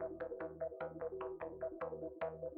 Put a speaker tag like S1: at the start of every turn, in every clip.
S1: Thank you.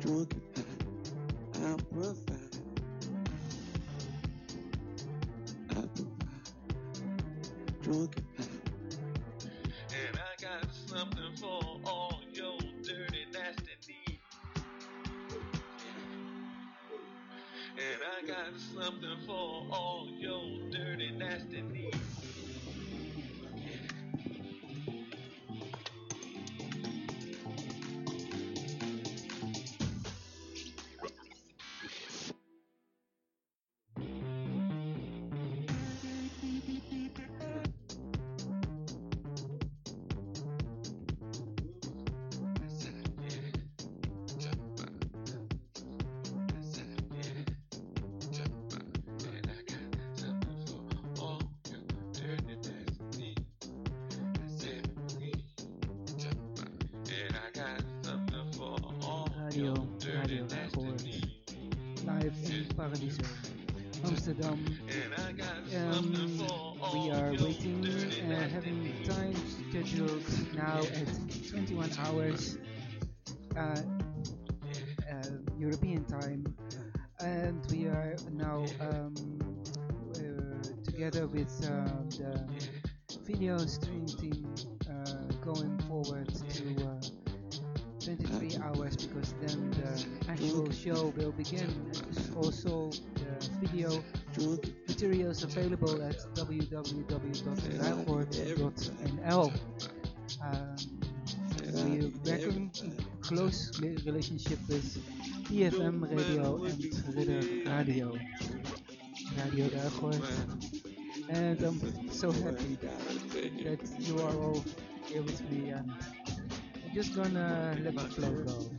S1: Drunk.
S2: Radio Radio live in Paradiso, Amsterdam. Um, we are waiting, uh, having time scheduled now at 21 hours. Uh, اهل بغداد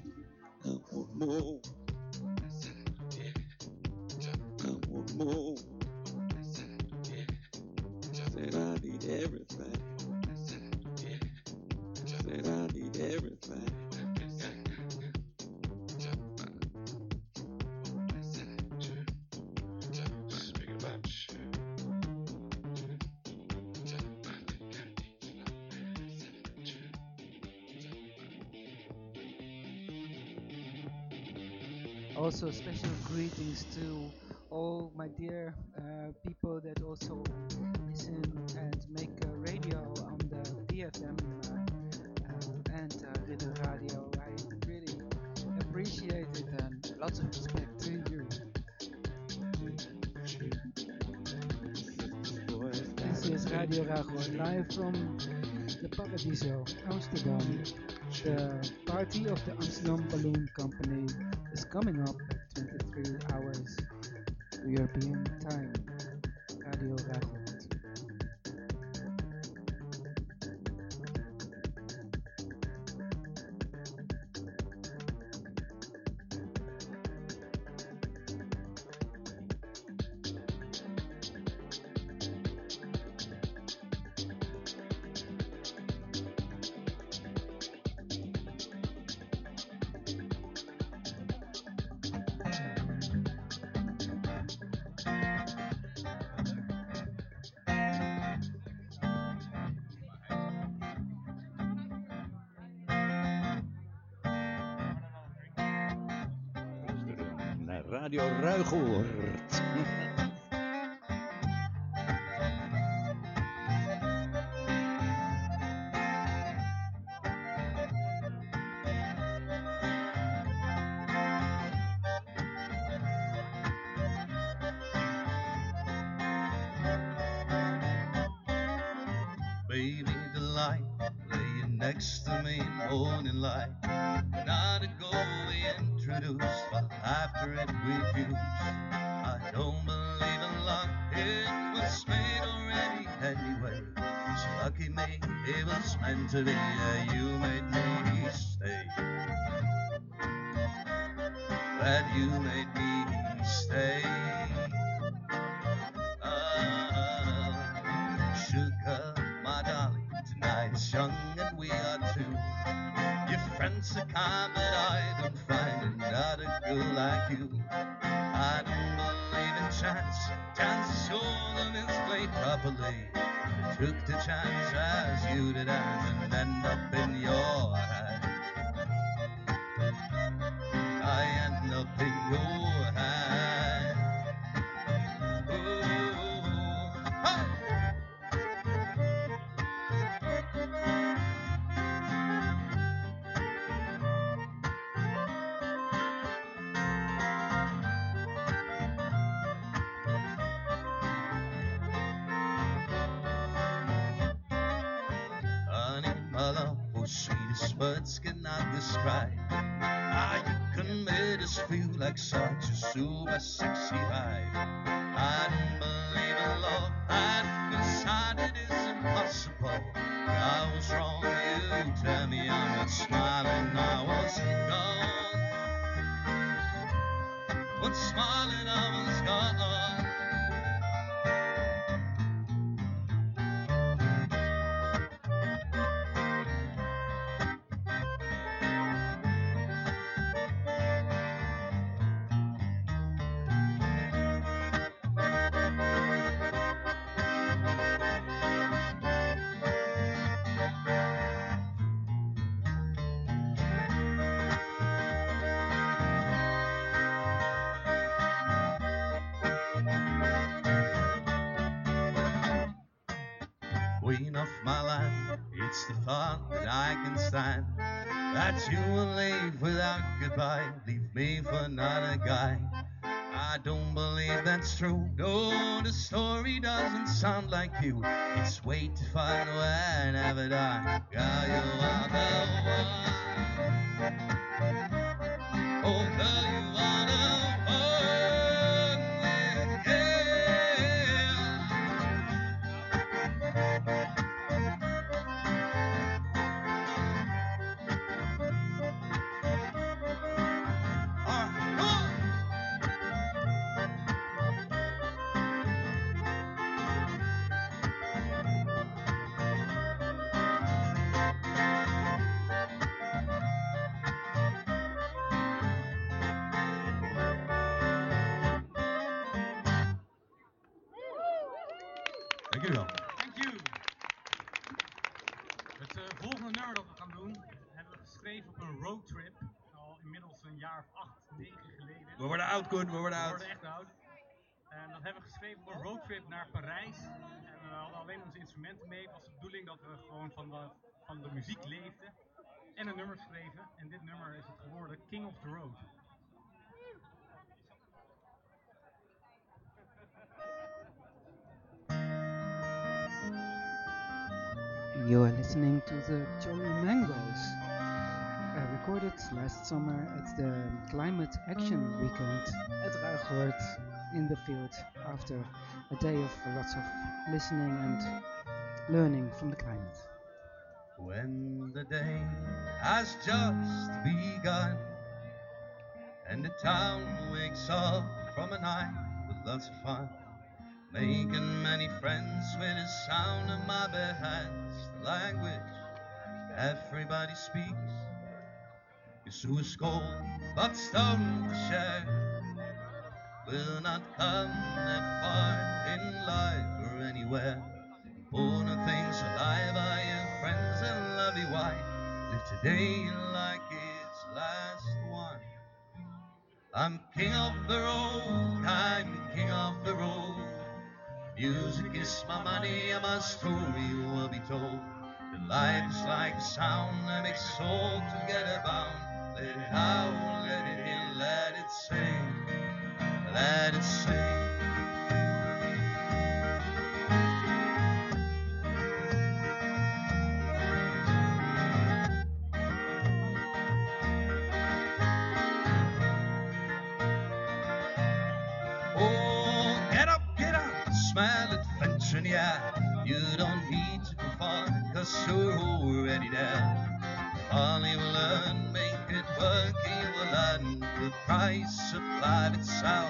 S2: Radio you.
S3: It's way too far
S4: We
S5: worden oud, Koen, we worden
S4: We
S5: oud.
S4: worden echt oud. En dat hebben we geschreven op een roadtrip naar Parijs. En we hadden alleen onze instrumenten mee. Het was de bedoeling dat we gewoon van de, van de muziek leefden. En een nummer schreven. En dit nummer is het geworden King of the Road.
S2: You are listening to the Jolly Mangoes, uh, recorded last summer at the Climate Action Weekend at Ruigoord in the field after a day of lots of listening and learning from the climate.
S3: When the day has just begun and the town wakes up from a night with lots of fun, making many friends with the sound of my the language everybody speaks whose gold but stone to share will not come that far in life or anywhere. Important things alive I your friends and love you wife. Live today like it's last one. I'm king of the road, I'm king of the road. Music is my money and my story will be told. The life's like sound that makes all together bound. Let it howl, let it in, let it sing, let it sing. supplied its sound.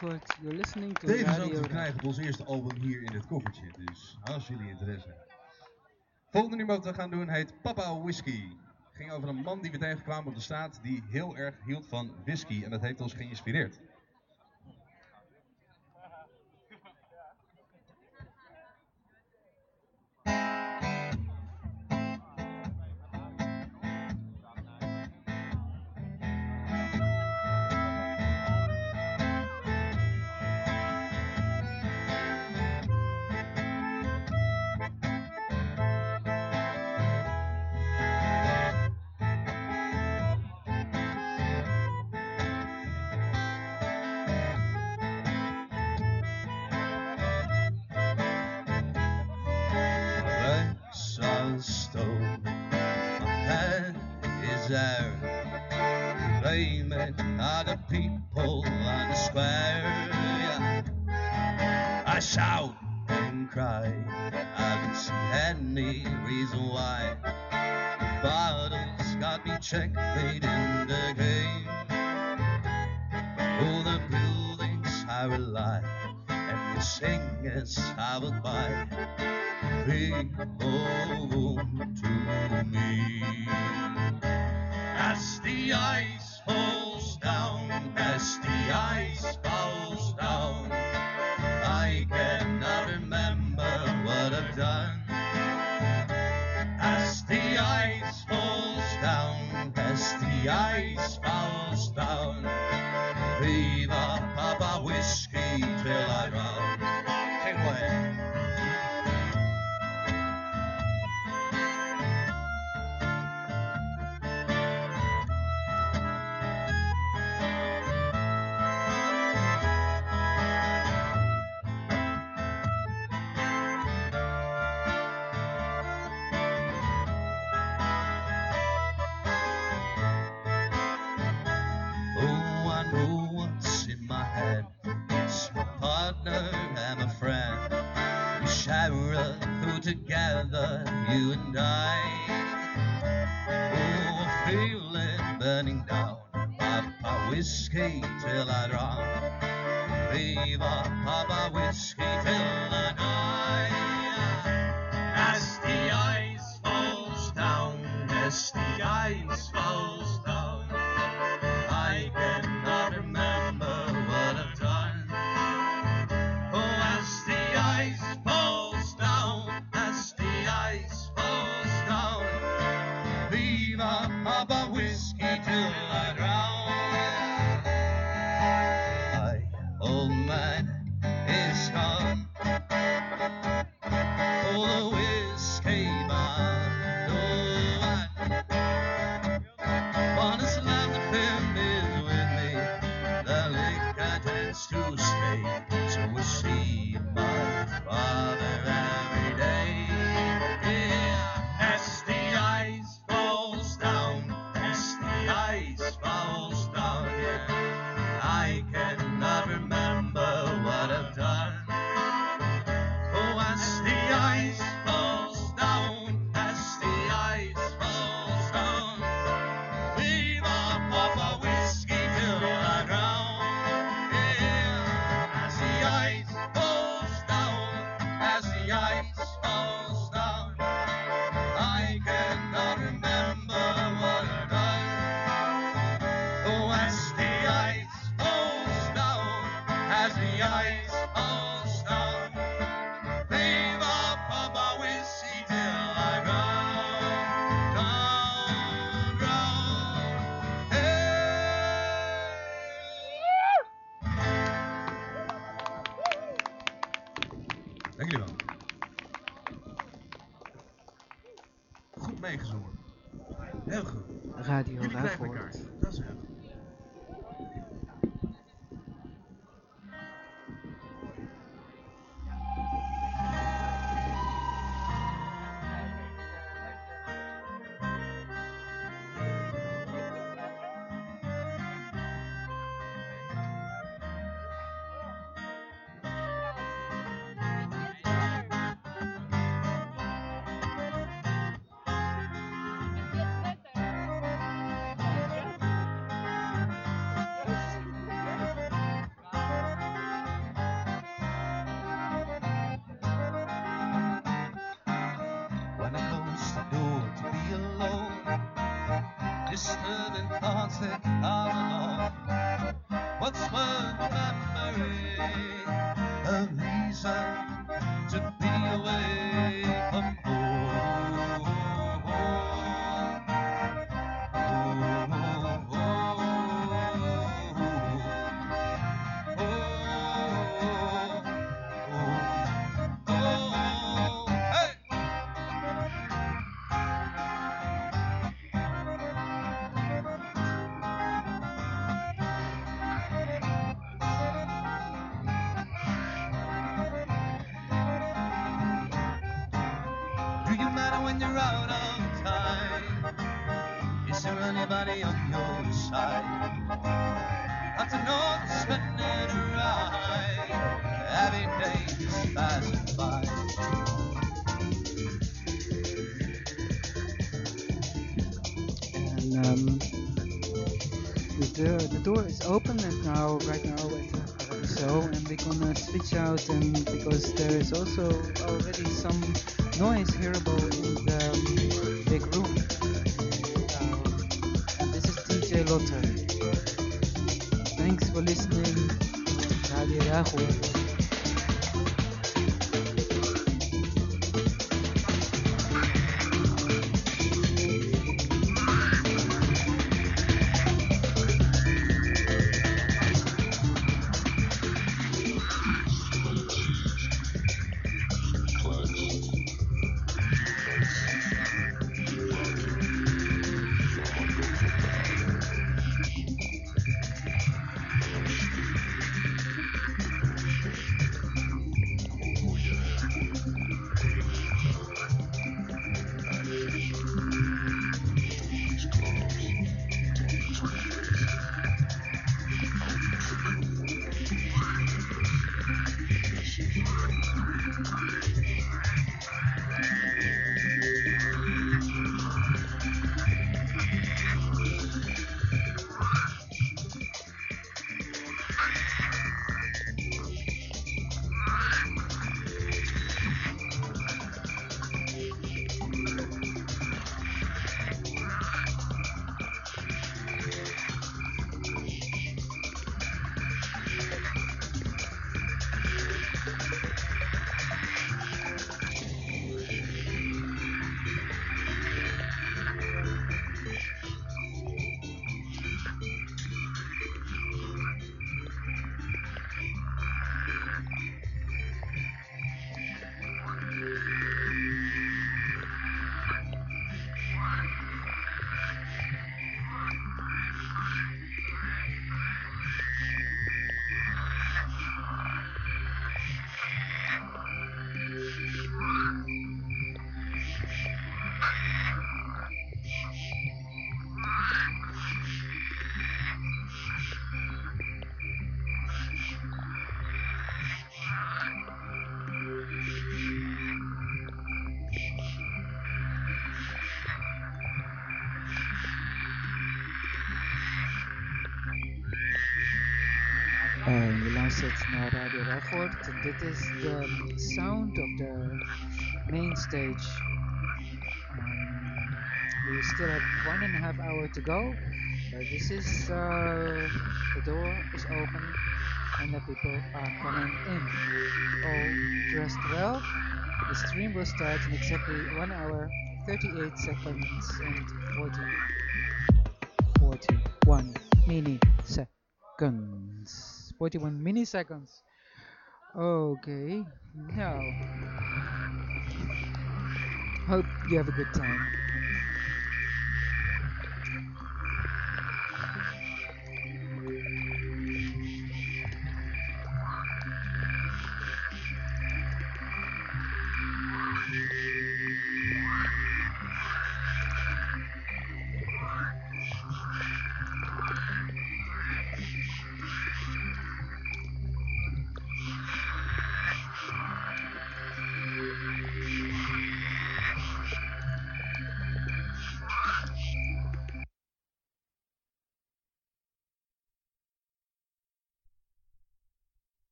S2: gehoord. You're Deze
S5: krijgen ons eerste album hier in het koffertje. Dus als jullie interesse hebben. Volgende nummer wat we gaan doen heet Papa Whisky. Het ging over een man die we tegenkwamen op de straat die heel erg hield van whisky. En dat heeft ons geïnspireerd.
S3: and
S6: not
S3: a. Radio
S2: Ruigoord. Dit is de sound of the main stage. Um, we still have one and a half hour to go. This is uh, the door is open and the people are coming in. All dressed well. The stream will start in exactly one hour, 38 seconds and 40, 41 milliseconds. 41 milliseconds. Okay, now, hope you have a good time.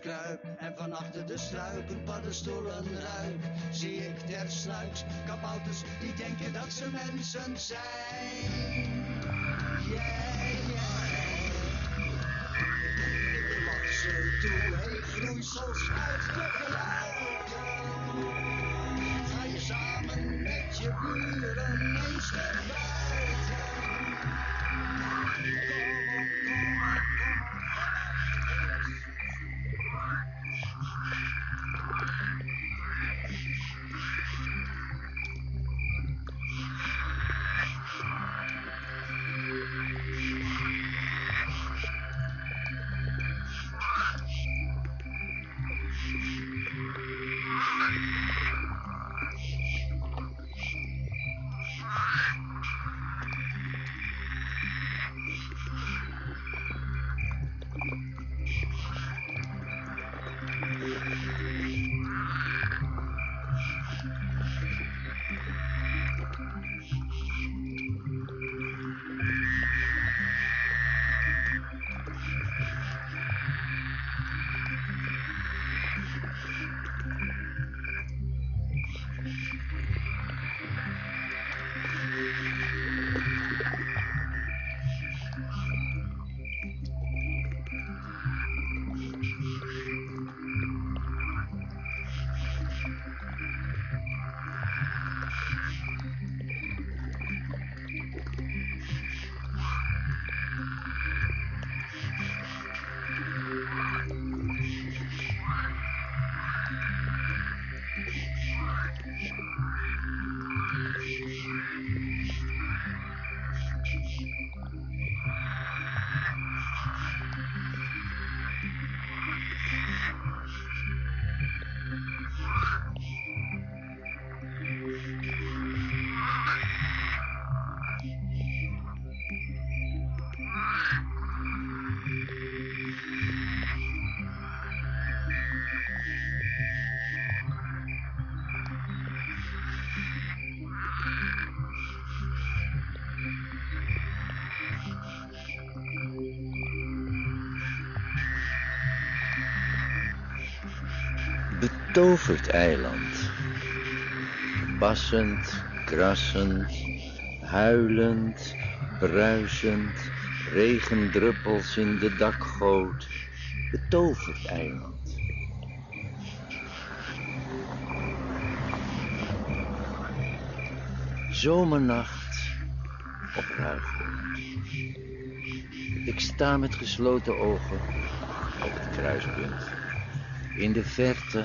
S7: Kruip en van achter de struiken paddenstoelen ruik, zie ik tersluiks kabouters die denken dat ze mensen zijn. Yeah, yeah. Ik lach ze toe, hey groeisels uit de geluiden. Ga je samen met je buren eens naar buiten. Kom op, kom
S8: betoverd eiland. Bassend, krassend, huilend, bruisend, regendruppels in de dakgoot. Betoverd eiland. Zomernacht op Ruigoord. Ik sta met gesloten ogen op het kruispunt. In de verte,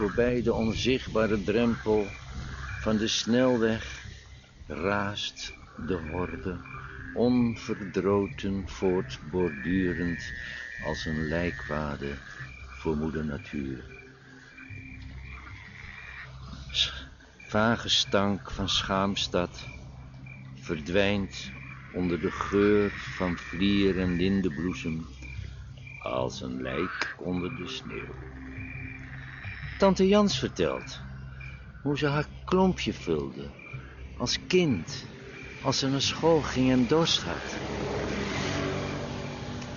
S8: voorbij de onzichtbare drempel van de snelweg, raast de horde, onverdroten voortbordurend als een lijkwade voor moeder natuur. Vage stank van schaamstad verdwijnt onder de geur van vlier en lindenbloesem als een lijk onder de sneeuw. Tante Jans vertelt hoe ze haar klompje vulde Als kind, als ze naar school ging en dorst.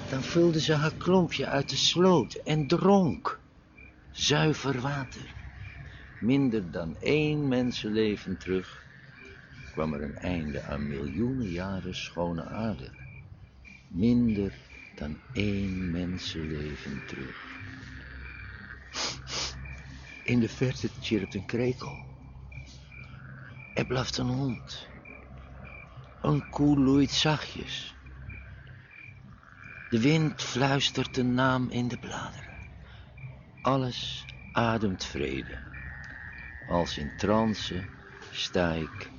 S8: Dan vulde ze haar klompje uit de sloot en dronk. Zuiver water. Minder dan één mensenleven terug kwam er een einde aan miljoenen jaren schone aarde. Minder dan één mensenleven terug. In de verte chirpt een krekel. Er blaft een hond. Een koe loeit zachtjes. De wind fluistert een naam in de bladeren. Alles ademt vrede. Als in trance sta ik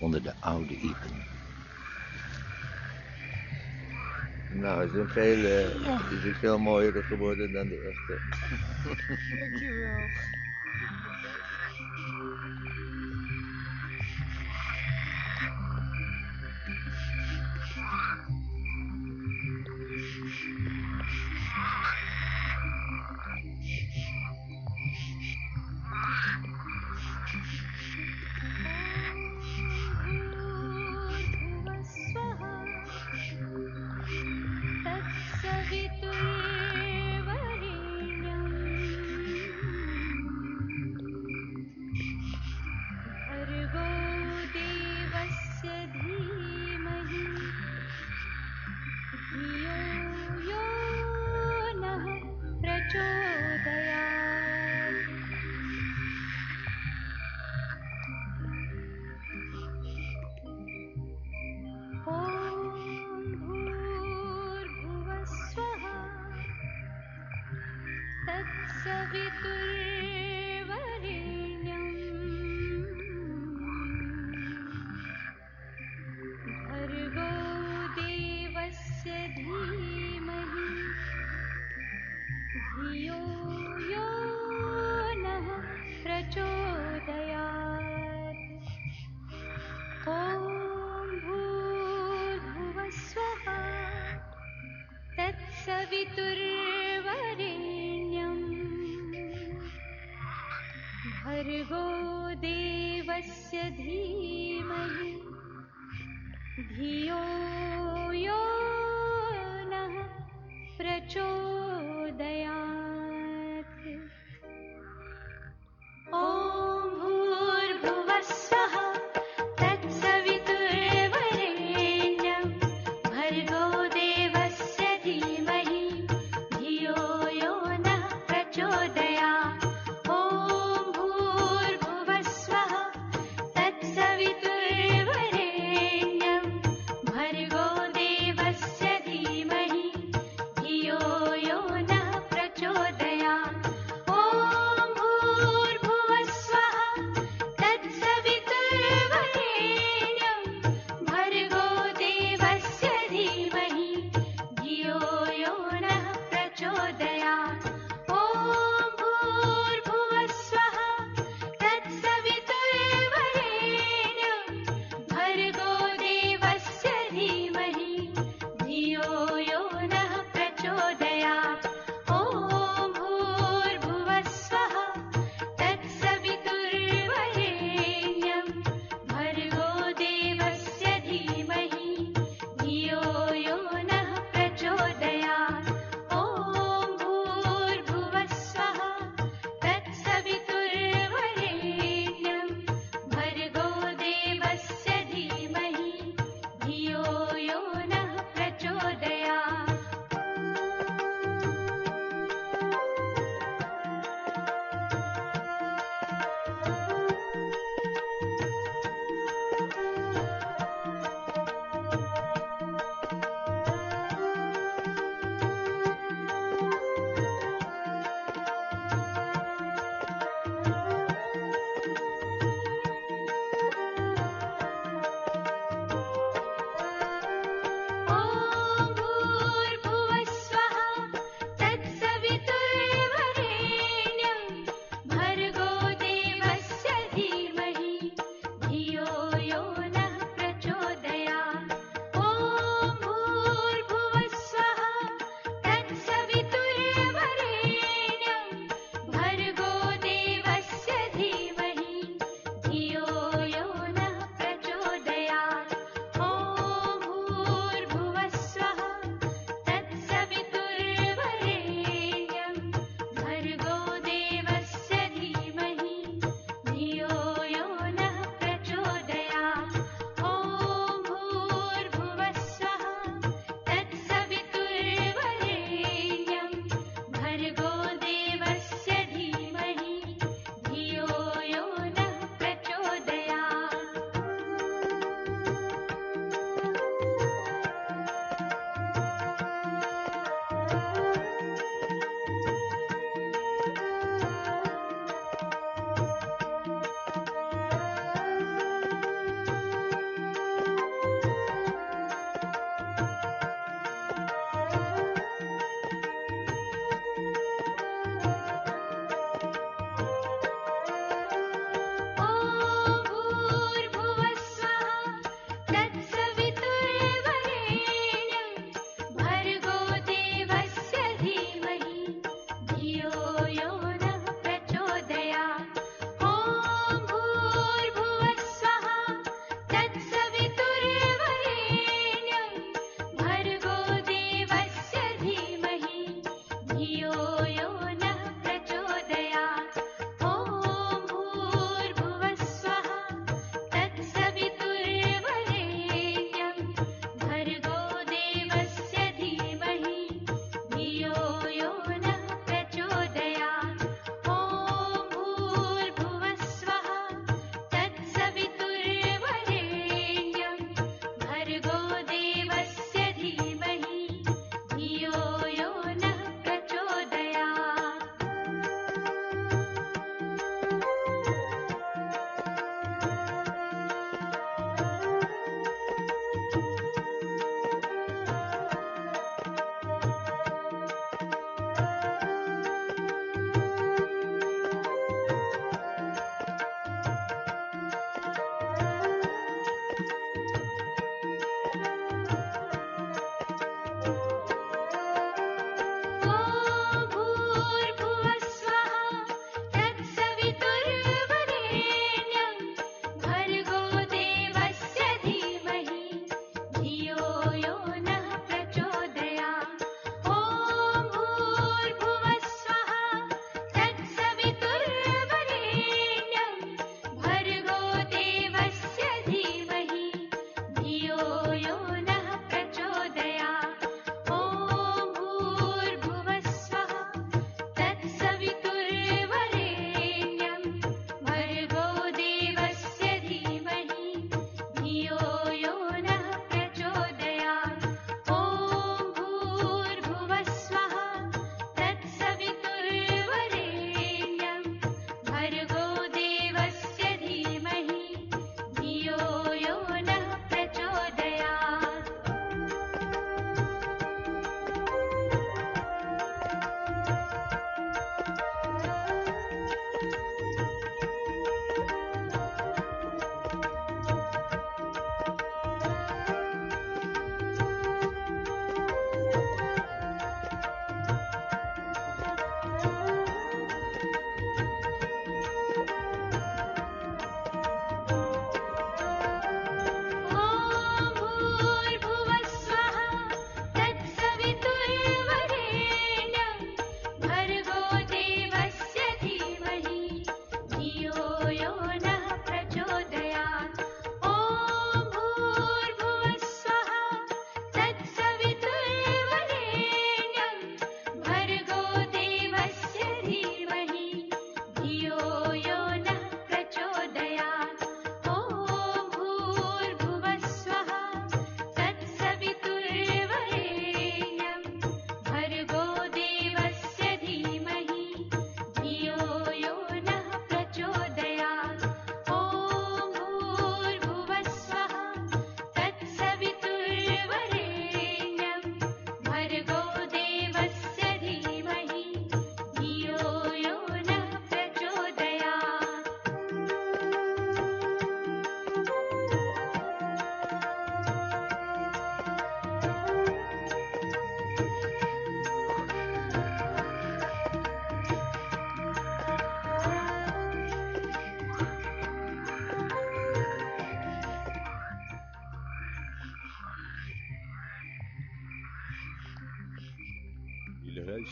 S8: onder de oude iepen. Nou, het is een veel, eh, het is een veel mooier geworden dan de echte.
S9: Dankjewel.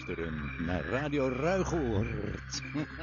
S8: Luisteren naar Radio Ruigoord.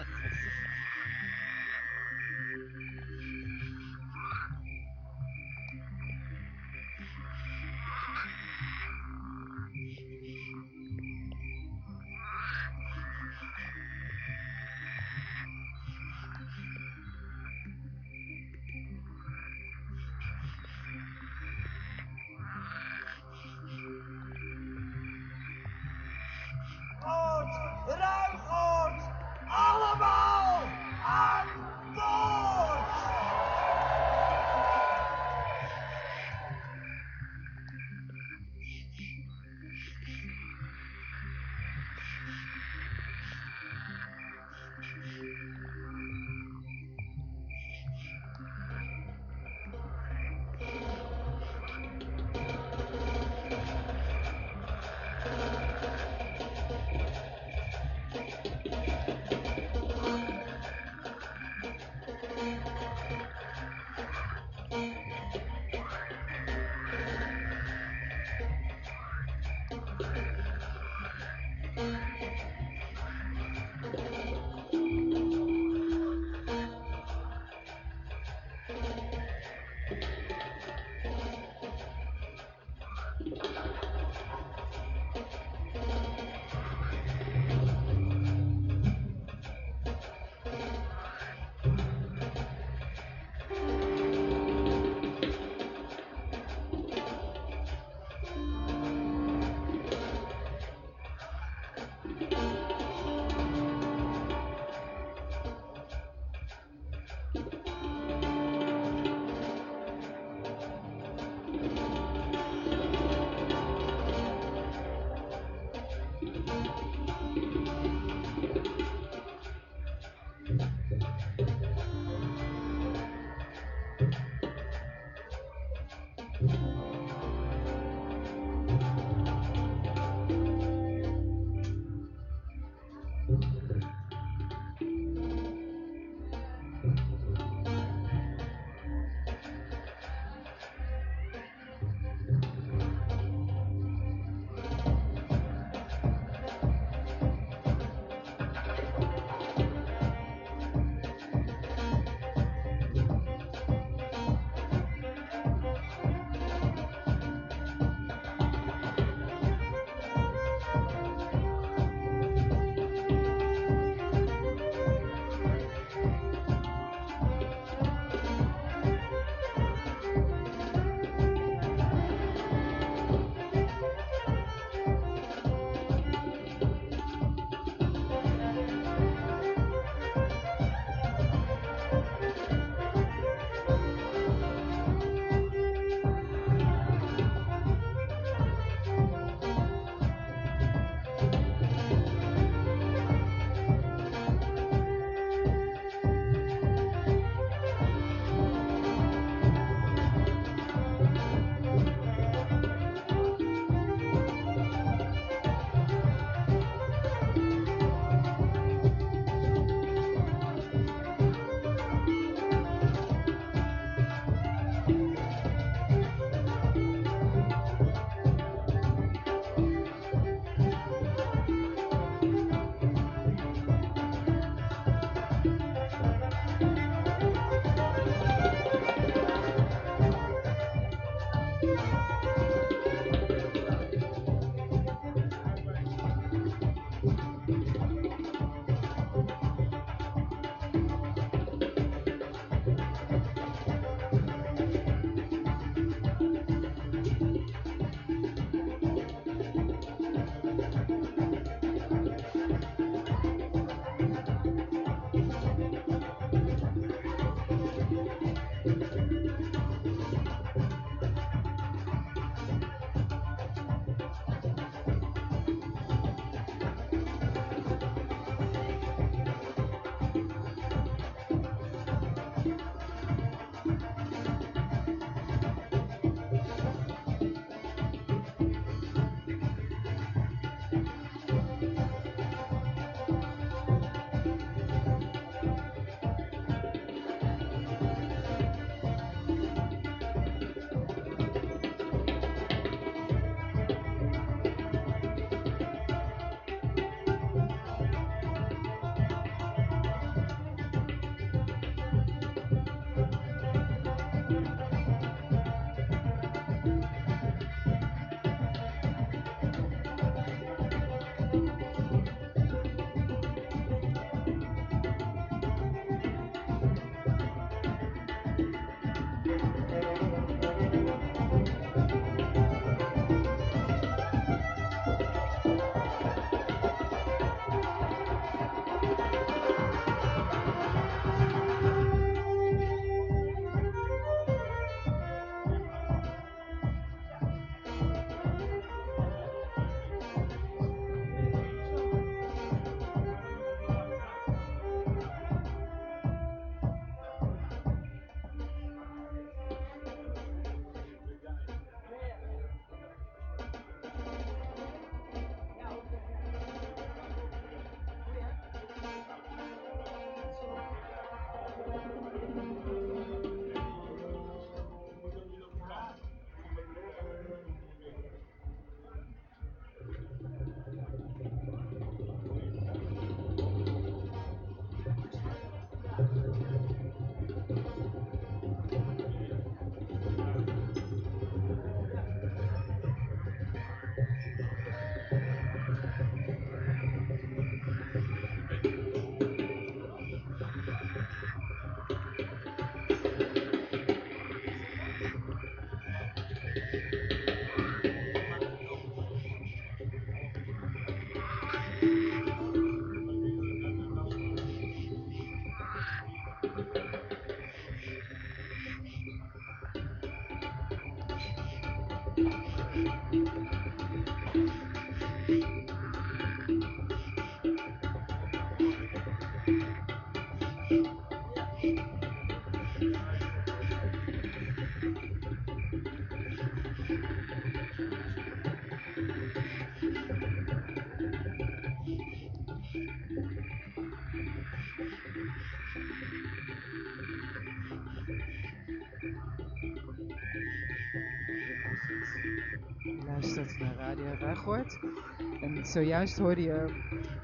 S2: zojuist hoorde je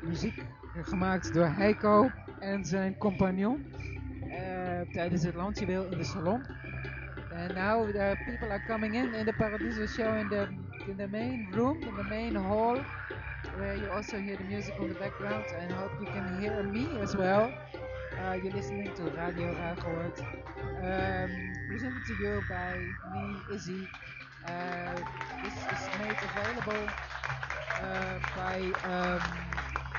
S2: muziek gemaakt door Heiko en zijn compagnon uh, tijdens het Landjewil in de salon. And now the people are coming in in the Paradiso show in the in the main room, in the main hall, where you also hear the music on the background. And hope you can hear me as well. Uh, you're listening to Radio Ruigoord, um, presented to you by me, Izzy. Uh, this is made available by um,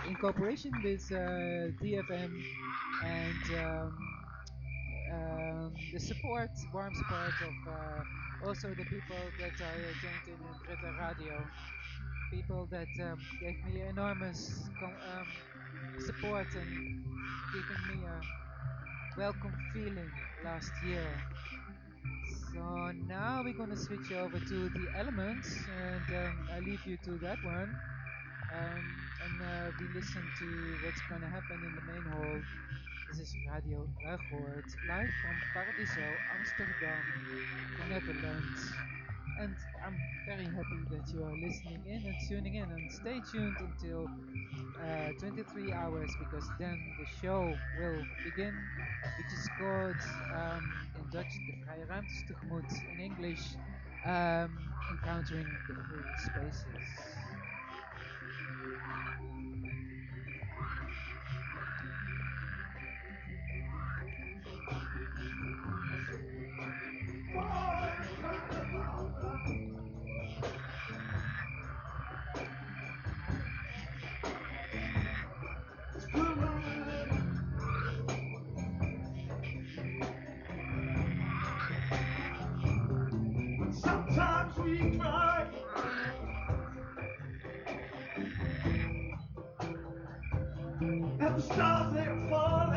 S2: in cooperation with uh, DFM and um, um, the support, warm support of uh, also the people that are joined in in Greta Radio. People that um, gave me enormous um, support and giving me a welcome feeling last year. So now we're gonna switch over to the elements, and um, I leave you to that one. Um, and uh, we listen to what's gonna happen in the main hall. This is Radio Ruigoord, live from Paradiso, Amsterdam, the Netherlands. And I'm very happy that you are listening in and tuning in. And stay tuned until uh, 23 hours because then the show will begin, which is called um, in Dutch De Vrije Ruimtes Tegemoet, in English, um, Encountering the Free Spaces.
S10: The stars they're falling.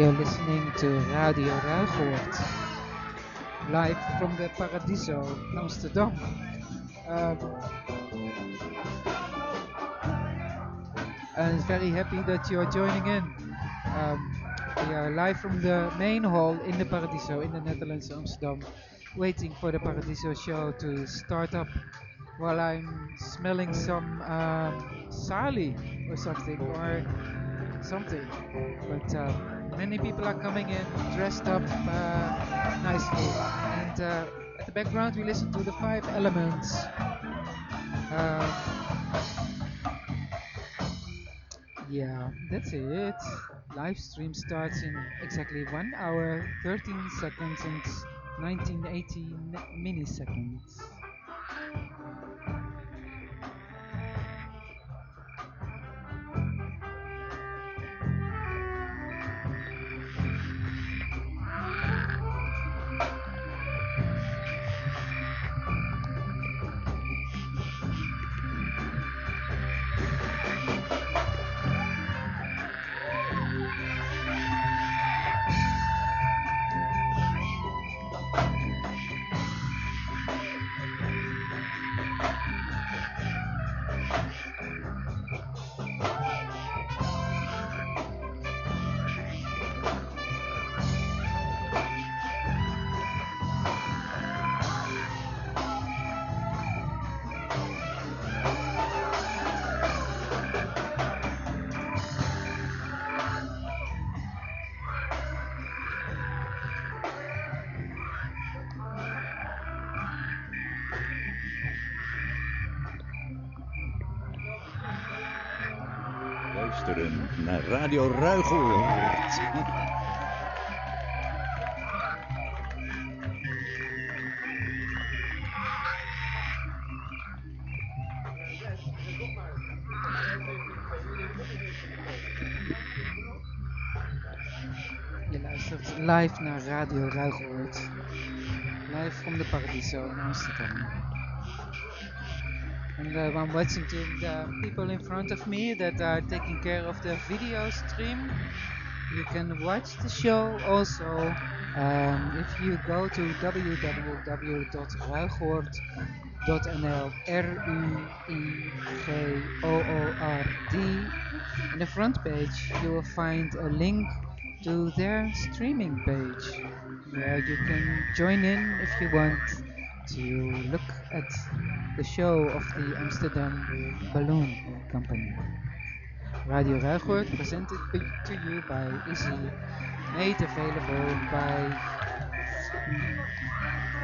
S2: You're listening to Radio Ruigoord. Live from the Paradiso, Amsterdam. Um, and very happy that you are joining in. Um, we are live from the main hall in the Paradiso in the Netherlands, Amsterdam, waiting for the Paradiso show to start up while I'm smelling some um, sali or something or something. But uh, many people are coming in dressed up uh, nicely. And uh, at the background, we listen to the five elements. Uh, yeah, that's it. Live stream starts in exactly 1 hour, 13 seconds, and 1918 milliseconds.
S8: Radio Ruigoord.
S2: Je luistert live naar Radio Ruigoord. Live from the Paradiso in Amsterdam. And uh, I'm watching to the people in front of me that are taking care of the video stream. You can watch the show also um, if you go to www.ruigoord.nl R-U-I-G-O-O-R-D In the front page you will find a link to their streaming page where you can join in if you want to look at the show of the Amsterdam Balloon Company. Radio Ruigoord presented to you by Izzy, made available by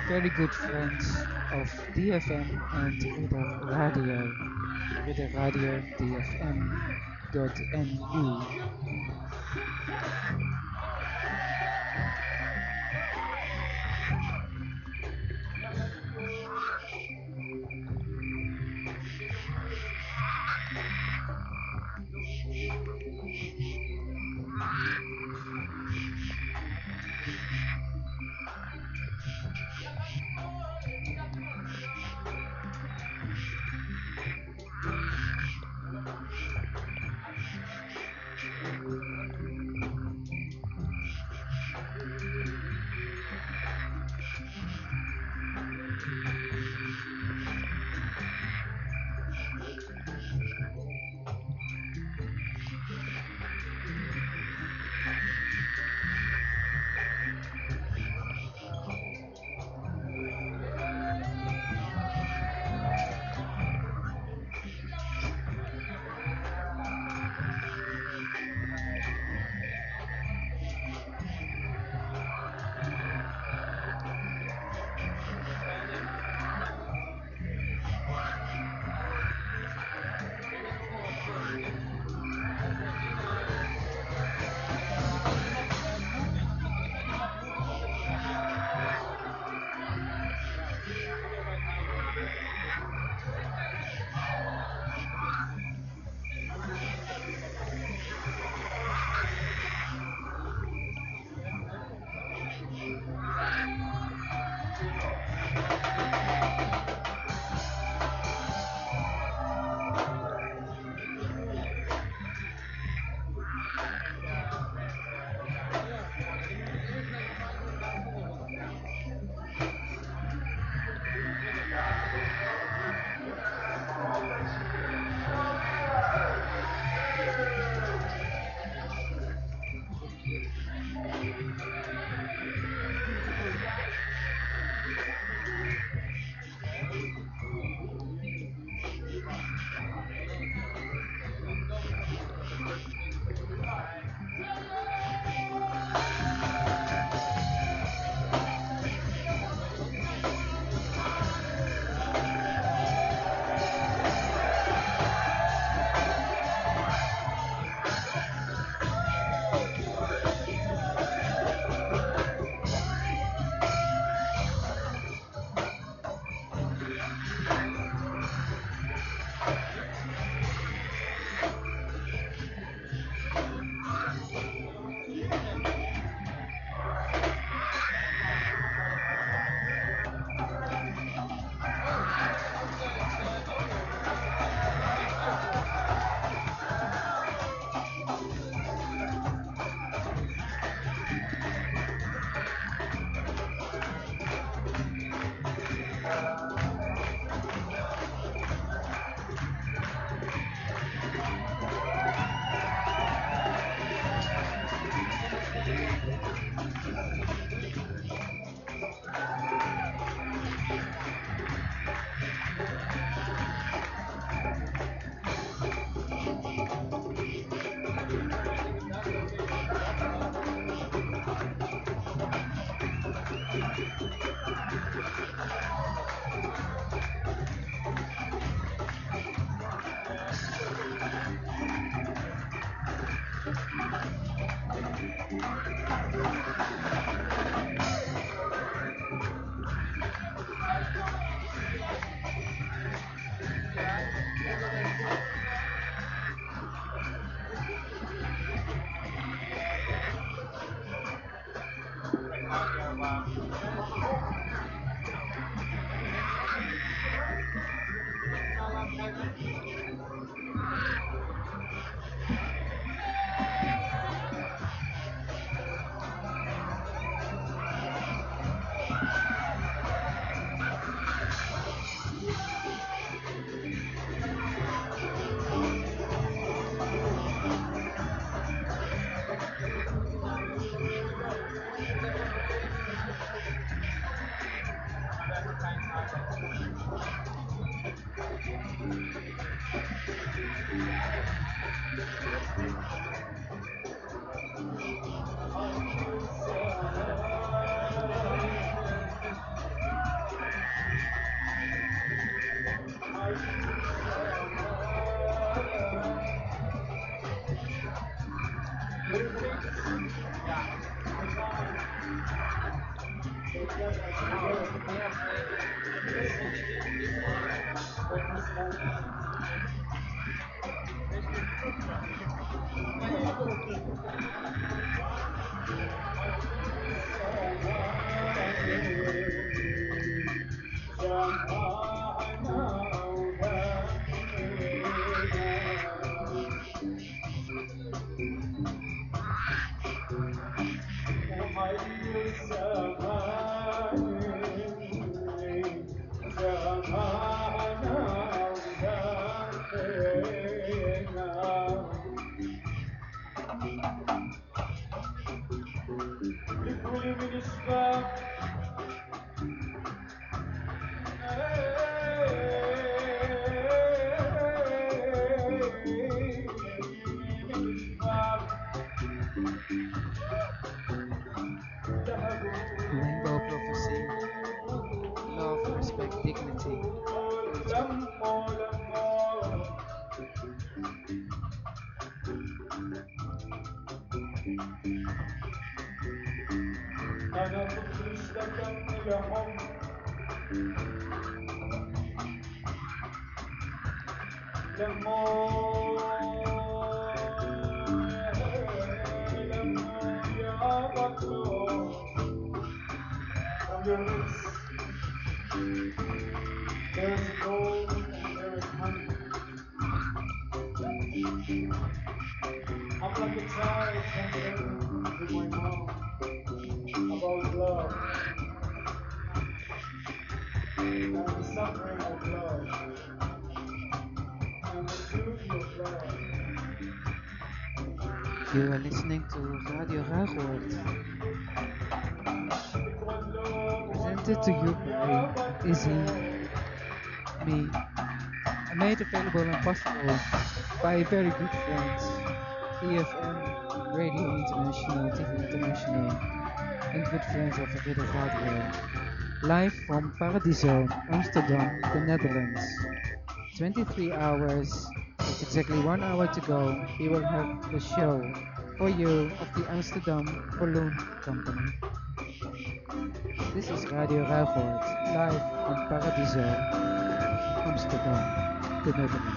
S2: very good friends of DFM and Ridder Radio. Ridder Radio DFM.nu. You are listening to Radio Ruigoord. Presented to you by Izzy, me, and made available and possible by very good friend, EFM, Radio International, TV International, and good friends of Ridder Radio. Live from Paradiso, Amsterdam, the Netherlands. 23 hours, exactly one hour to go, we will have the show for you of the Amsterdam Balloon Company. This is Radio Ruigoord, live from Paradiso, Amsterdam, the Netherlands.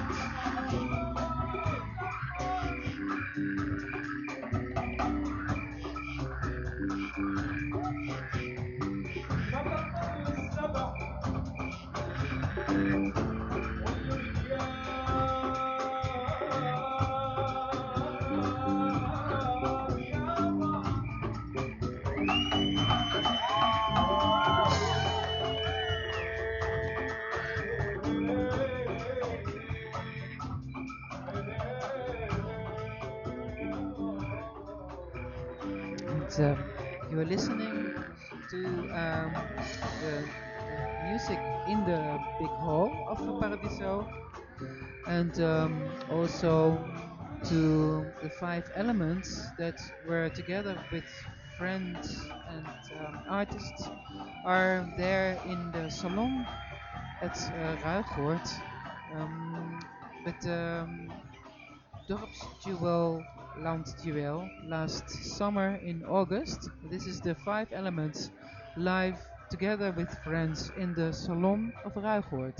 S2: That were together with friends and um, artists are there in the salon at uh, Ruigoord. Um, but um, Dorpsduel Landduel last summer in August. This is the five elements live together with friends in the Salon of Ruigoord.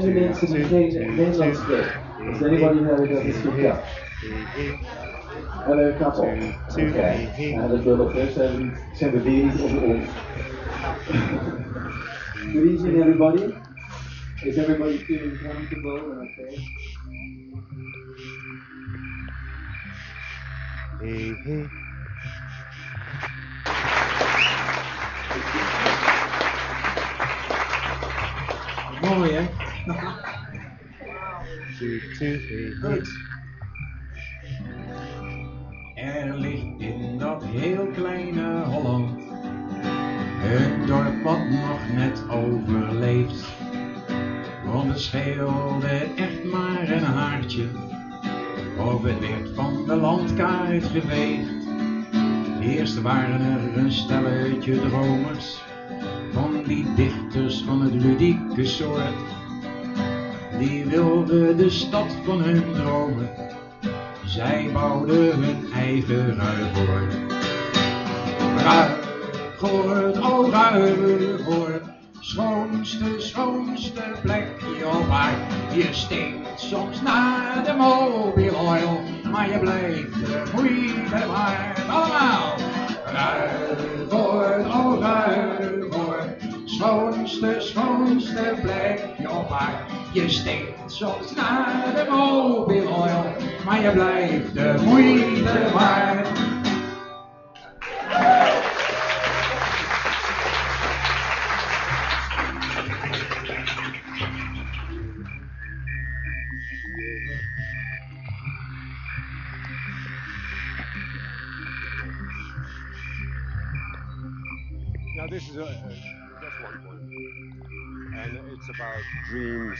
S10: Zijn mensen die geen Nederlands spreken? Is anybody here that is speak Dutch? Hello, couple. Okay. Ik eerst even zijn we weer niet onder ons. Good evening, everybody. Is everybody feeling comfortable and okay?
S11: Hey, hey. Goed.
S12: Er ligt in dat heel kleine Holland een dorp wat nog net overleeft. Want het scheelde echt maar een haartje, of het werd van de landkaart geveegd. Eerst waren er een stelletje dromers, van die dichters van het ludieke soort. Die wilden de stad van hun dromen, zij bouwden hun eigen ruigoord. Ruigoord, oh ruigoord, schoonste, schoonste plekje op aarde. Je stinkt soms naar de mobile oil, maar je blijft de moeite waard. Allemaal! Ruigoord, oh ruigoord, schoonste, schoonste plekje op aarde. Je stinkt soms naar de mobile oil, maar je blijft de moeite waard.
S11: Now this is a, about dreams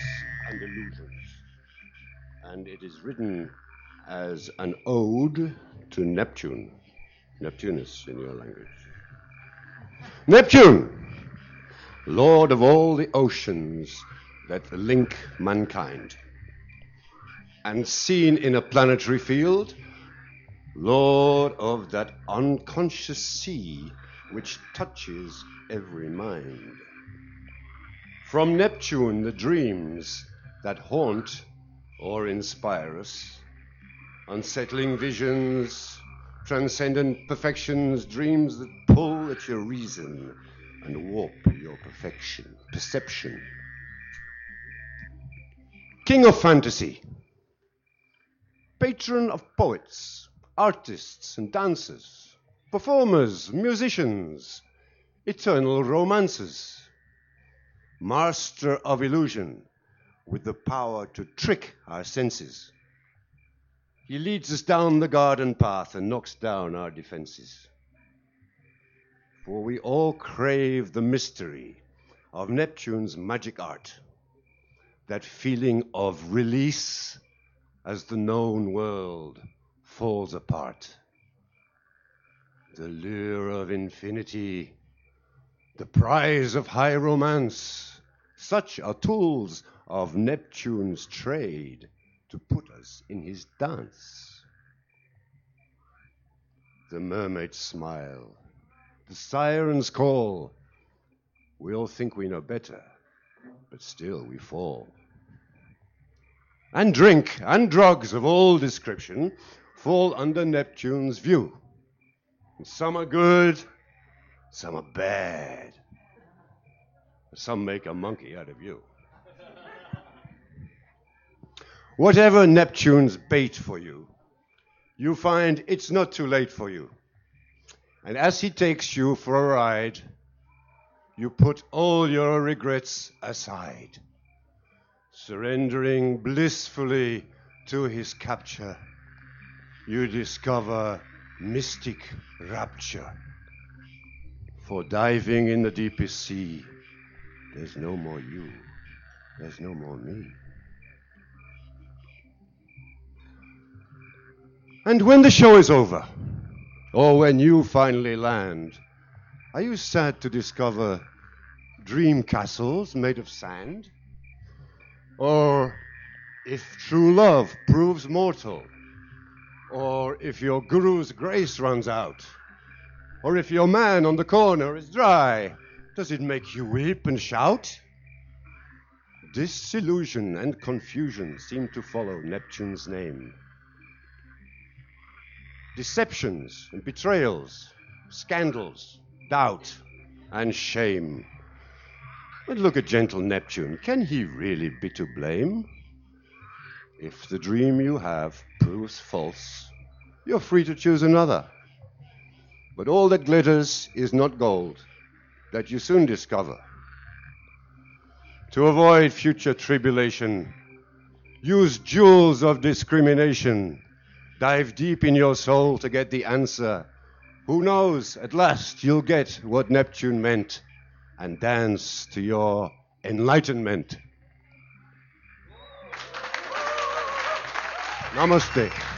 S11: and illusions, and it is written as an ode to Neptune, Neptunus in your language. Neptune, lord of all the oceans that link mankind, and seen in a planetary field, lord of that unconscious sea which touches every mind. From Neptune, the dreams that haunt or inspire us, unsettling visions, transcendent perfections, dreams that pull at your reason and warp your perfection, perception. King of fantasy, patron of poets, artists, and dancers, performers, musicians, eternal romances, master of illusion with the power to trick our senses. He leads us down the garden path and knocks down our defenses. For we all crave the mystery of Neptune's magic art, that feeling of release as the known world falls apart. The lure of infinity, the prize of high romance, such are tools of Neptune's trade to put us in his dance. The mermaids smile, the sirens call. We all think we know better, but still we fall. And drink and drugs of all description fall under Neptune's view. Some are good, some are bad. Some make a monkey out of you. Whatever Neptune's bait for you, you find it's not too late for you. And as he takes you for a ride, you put all your regrets aside, surrendering blissfully to his capture. You discover mystic rapture. For diving in the deepest sea, there's no more you, there's no more me. And when the show is over, or when you finally land, are you sad to discover dream castles made of sand? Or if true love proves mortal, or if your guru's grace runs out, Or if your man on the corner is dry, does it make you weep and shout? Disillusion and confusion seem to follow Neptune's name. Deceptions and betrayals, scandals, doubt, and shame. But look at gentle Neptune. Can he really be to blame? If the dream you have proves false, you're free to choose another. But all that glitters is not gold, that you soon discover. To avoid future tribulation, use jewels of discrimination. Dive deep in your soul to get the answer. Who knows, at last you'll get what Neptune meant and dance to your enlightenment. Namaste.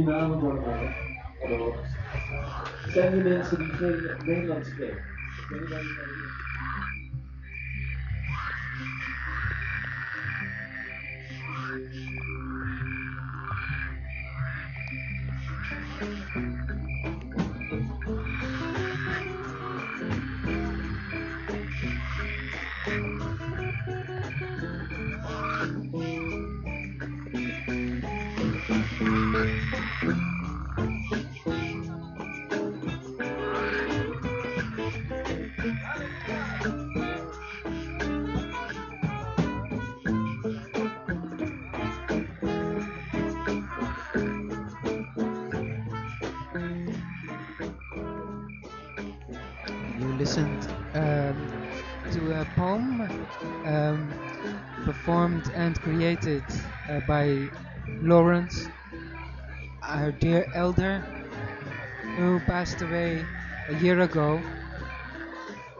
S10: に並ぶ頃の、あの、宣
S2: 言面積面の地形、Created uh, by Lawrence, our dear elder, who passed away a year ago.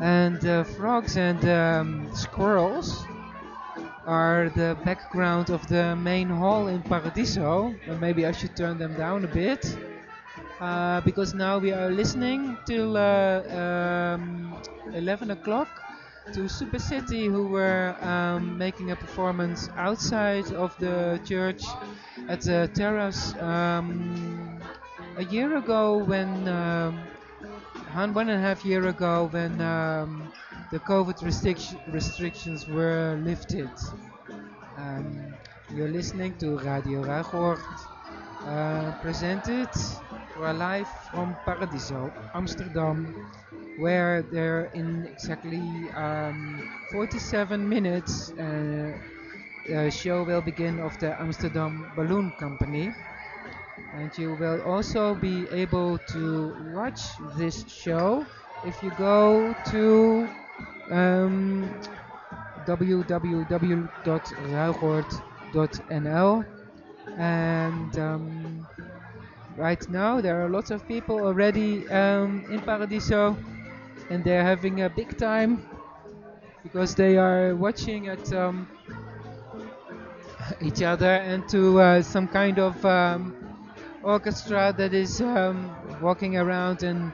S2: And uh, frogs and um, squirrels are the background of the main hall in Paradiso. And maybe I should turn them down a bit uh, because now we are listening till uh, um, 11 o'clock to Super City, who were um, making a performance outside of the church at the terrace um, a year ago when. Um, one and a half year ago when um, the COVID restric- restrictions were lifted. Um, you're listening to Radio Ruigoord, uh, presented live from Paradiso, Amsterdam, where there in exactly um, 47 minutes uh, the show will begin of the Amsterdam Balloon Company. And you will also be able to watch this show if you go to um, and um, right now there are lots of people already um, in Paradiso and they're having a big time because they are watching at um, each other and to uh, some kind of um, orchestra that is um, walking around and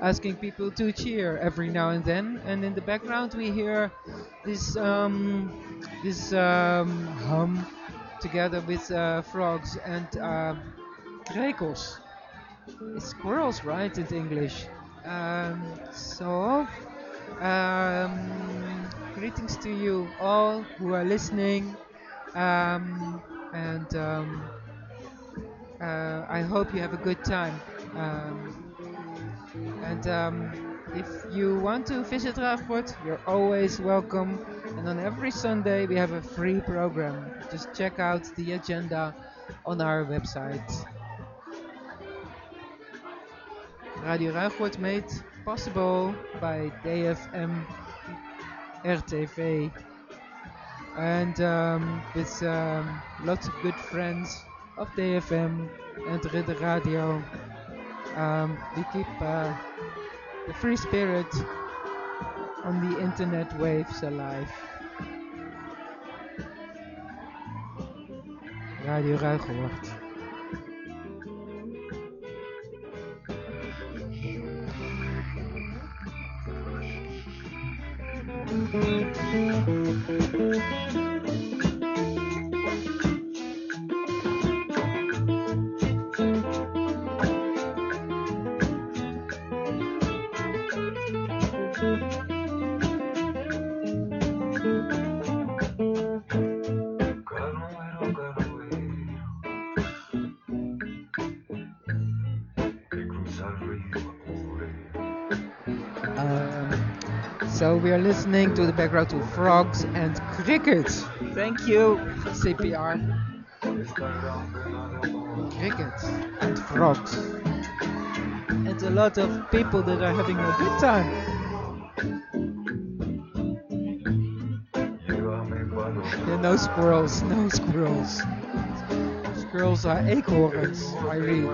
S2: asking people to cheer every now and then. And in the background we hear this um, this um, hum together with uh, frogs and uh. It's squirrels, right? In English. Um, so, um, greetings to you all who are listening, um, and um, uh, I hope you have a good time. Um, and um, if you want to visit Raafport, you're always welcome. And on every Sunday we have a free program. Just check out the agenda on our website. Radio Ruigoord made possible by DFM RTV and um, with um, lots of good friends of DFM and Ridder Radio. Um, we keep uh, the free spirit on the internet waves alive. Radio Ruigoord.
S13: listening to the background to frogs and crickets. Thank you, CPR. Crickets and frogs. And a lot of people that are having a good time. Yeah, no squirrels, no squirrels. Squirrels are acorns, I read.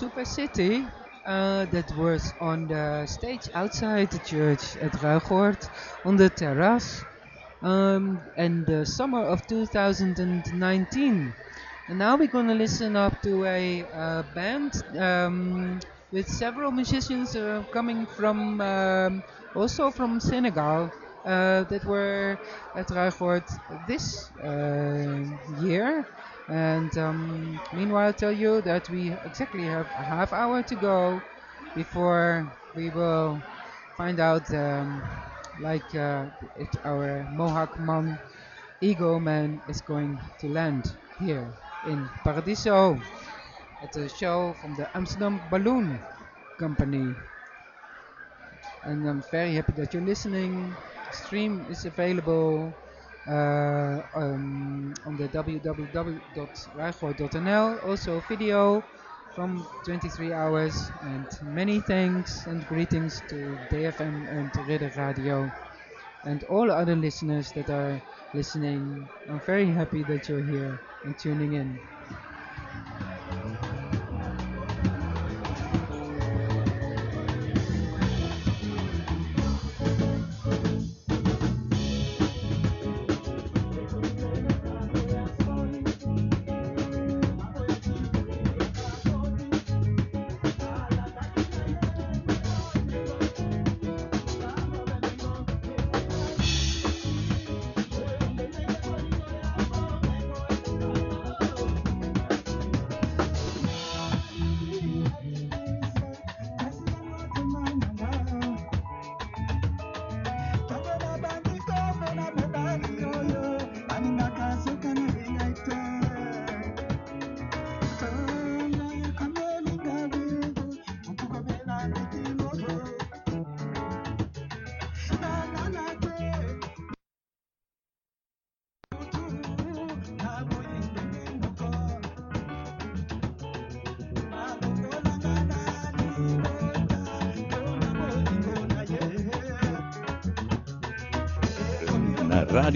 S2: Super City. Uh, that was on the stage outside the church at Ruigoord on the terrace um, in the summer of 2019. And now we're gonna listen up to a uh, band um, with several musicians uh, coming from um, also from Senegal that were at Ruigoord this year. And um, meanwhile, tell you that we exactly have a half hour to go before we will find out, um, like, uh, if our Mohawk man, Ego Man, is going to land here in Paradiso at a show from the Amsterdam Balloon Company. And I'm very happy that you're listening. Stream is available um, on the www.ruigoord.nl. Also video from 23 hours. And many thanks and greetings to DFM and Ridder Radio and all other listeners that are listening. I'm very happy that you're here and tuning in.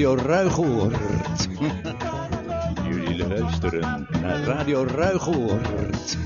S14: Radio Ruigoord. Jullie luisteren naar Radio Ruigoord.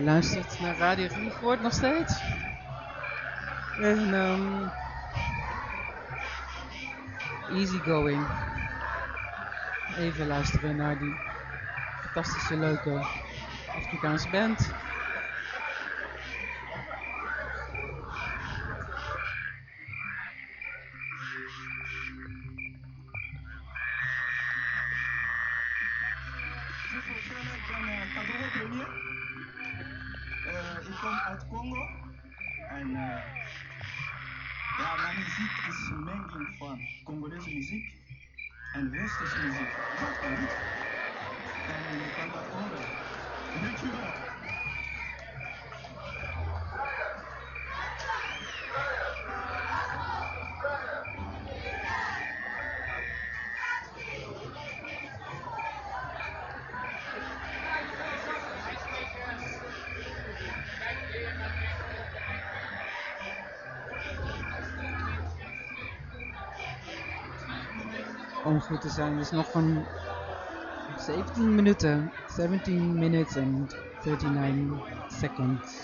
S14: Je luistert naar Radio Ruurvoort nog steeds. En ehm, easygoing. Even luisteren naar die fantastische leuke Afrikaanse band. müsste sein. Das ist noch von 17 Minuten. 17 Minutes and 39 Seconds.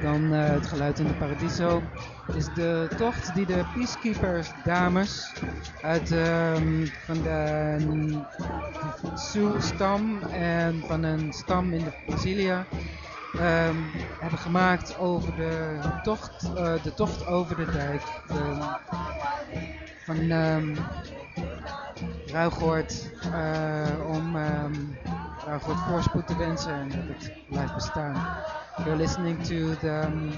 S2: Dan eh, het geluid in de Paradiso, is de tocht die de Peacekeepers dames uit ehm, van de Sioux-stam en van een stam in de Brasilia ehm, hebben gemaakt over de tocht, eh, de tocht over de dijk. De, van ehm Ruigoord eh, om Ruigoord voorspoed te wensen en dat het blijft bestaan. You're listening to the um,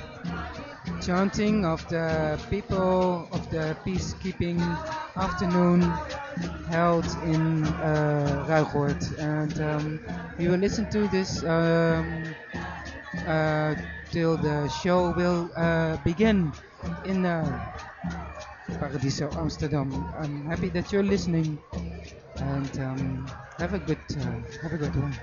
S2: chanting of the people of the peacekeeping afternoon held in uh, Ruigoord. And um, we will listen to this um, uh, till the show will uh, begin in uh, Paradiso Amsterdam. I'm happy that you're listening and um, have a good uh, have a good one.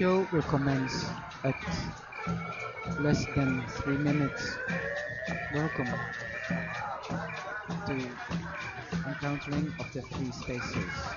S2: Show will commence at less than three minutes. Welcome to Encountering of the Three Spaces.